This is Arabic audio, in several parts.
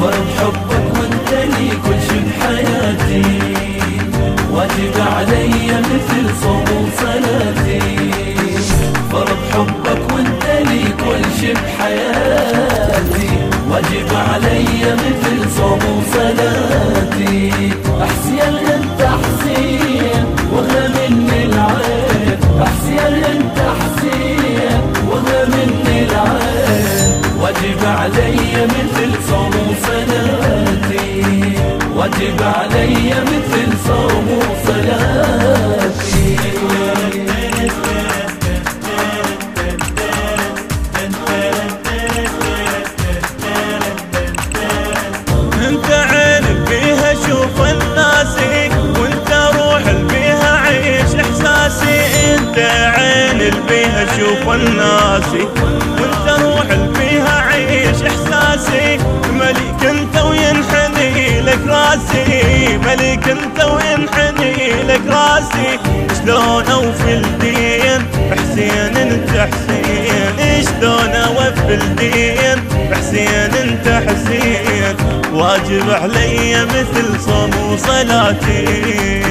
فرض حبك وانت لي كل شي بحياتي واجب علي مثل صوم وصلاتي. فرض حبك وانت لي كل شي بحياتي واجب علي واجب علي مثل صوم وصلاتي انت عين بيها شوف الناسي وانت روح بيها عيش احساسي. انت عين بيها شوف الناسي وانت روح بيها عيش احساسي. ملك انت وينحني لك راسي. شلون اوفي الدين حسين انت حسين. شلون اوفي الدين حسين انت حسين. واجب علي مثل صوم وصلاتي.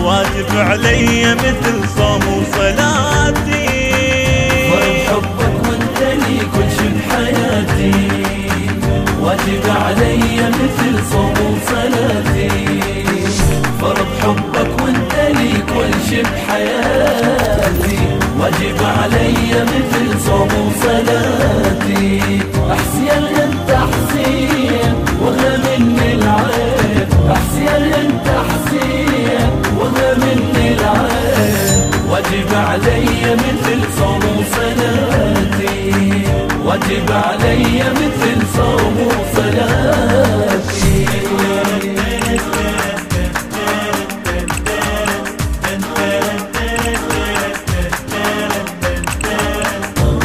واجب علي مثل صوم وصلاتي. علي مثل صوم وصلاتي احسين انت حسين واغلى مني العين. احسين انت حسين واغلى مني العين. واجب علي مثل صوم وصلاتي واجب علي مثل صوم وصلاتي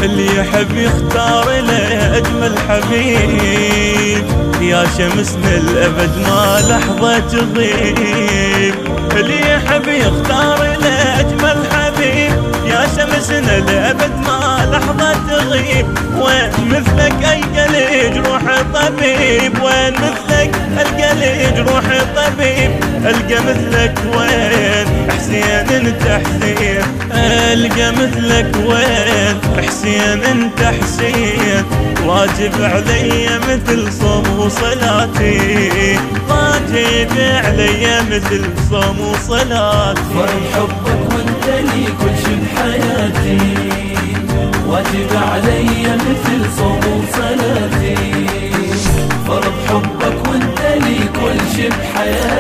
اللي يحب يختار له اجمل حبيب يا شمسنا الابد ما لحظة تغيب. اللي يحب يختار له اجمل حبيب يا شمسنا الابد ما لحظة تغيب. وين مثلك القى لي جروح طبيب. وين مثلك القى لي جروح طبيب. ألقى مثلك وين حسين انت حسين ألقى مثلك وين؟ حسين انت حسين واجب علي مثل صوم وصلاتي. واجب علي مثل صوم وصلاتي. فرض حبك وانت لي كل شي بحياتي. واجب علي مثل صوم وصلاتي. فرض حبك وانت لي كل شي بحياتي.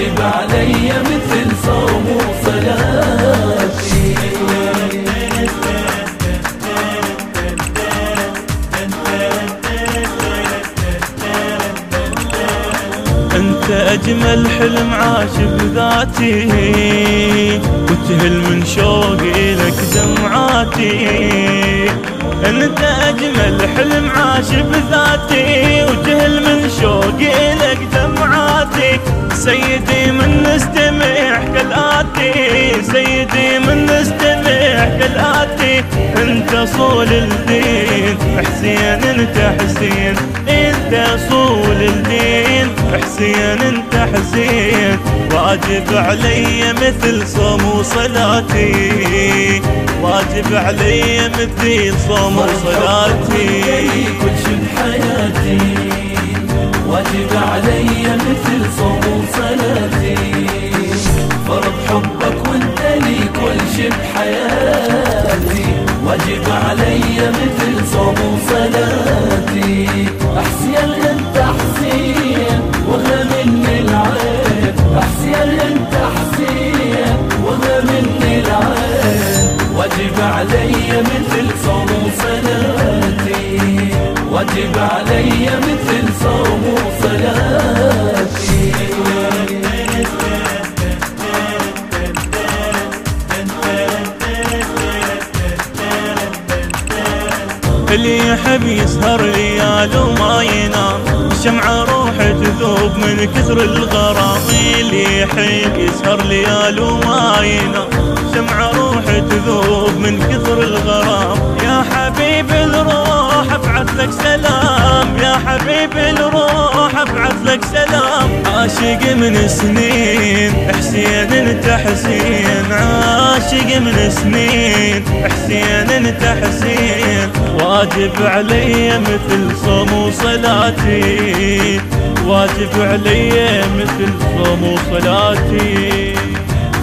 واجب علي مثل صوم وصلاتي أنت أجمل حلم عاش بذاتي وتهل من شوقي لك دمعاتي أنت أجمل حلم عاش بذاتي سيدي من نستمع كالآتي انت صول الدين حسين انت حسين. انت صول الدين حسين انت حسين. واجب علي مثل صوم وصلاتي واجب علي مثل صوم وصلاتي كل شي بحياتي. واجب علي مثل صوم وصلاتي واجب علي مثل من كثر الغرام اللي يحيل يسهر ليال وما ينام شمعة روح تذوب من كثر الغرام. يا حبيب الروح ابعث لك سلام. يا حبيب الروح ابعث لك سلام. عاشق من سنين حسين انت حسين. عاشق من سنين حسين انت حسين. واجب علي مثل صوم وصلاتي واجب علي مثل صوم وصلاتي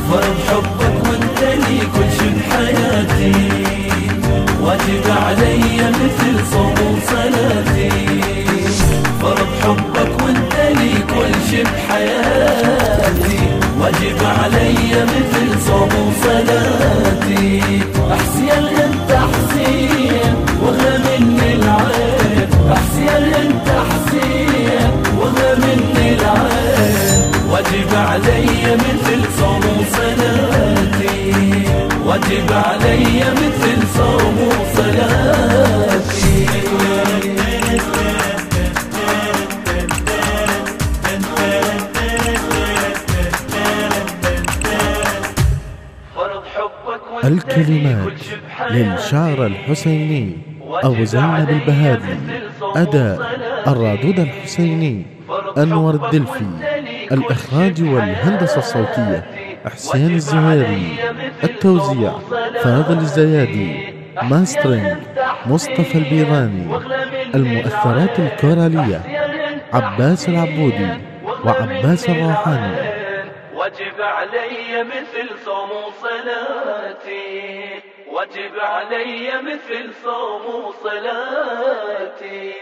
فرض حبك وانت لي كل شي بحياتي واجب علي مثل صوم الكلمات للشاعر الحسيني أبو زينب البهادي أداء الرادود الحسيني أنور الدلفي الإخراج والهندسة الصوتية حسين الزهيري التوزيع فاضل الزيادي mastering مصطفى البيضاني المؤثرات الكورالية عباس العبودي وعباس الروحاني. وجب علي مثل صوم صلاتي. وجب علي مثل صوم صلاتي.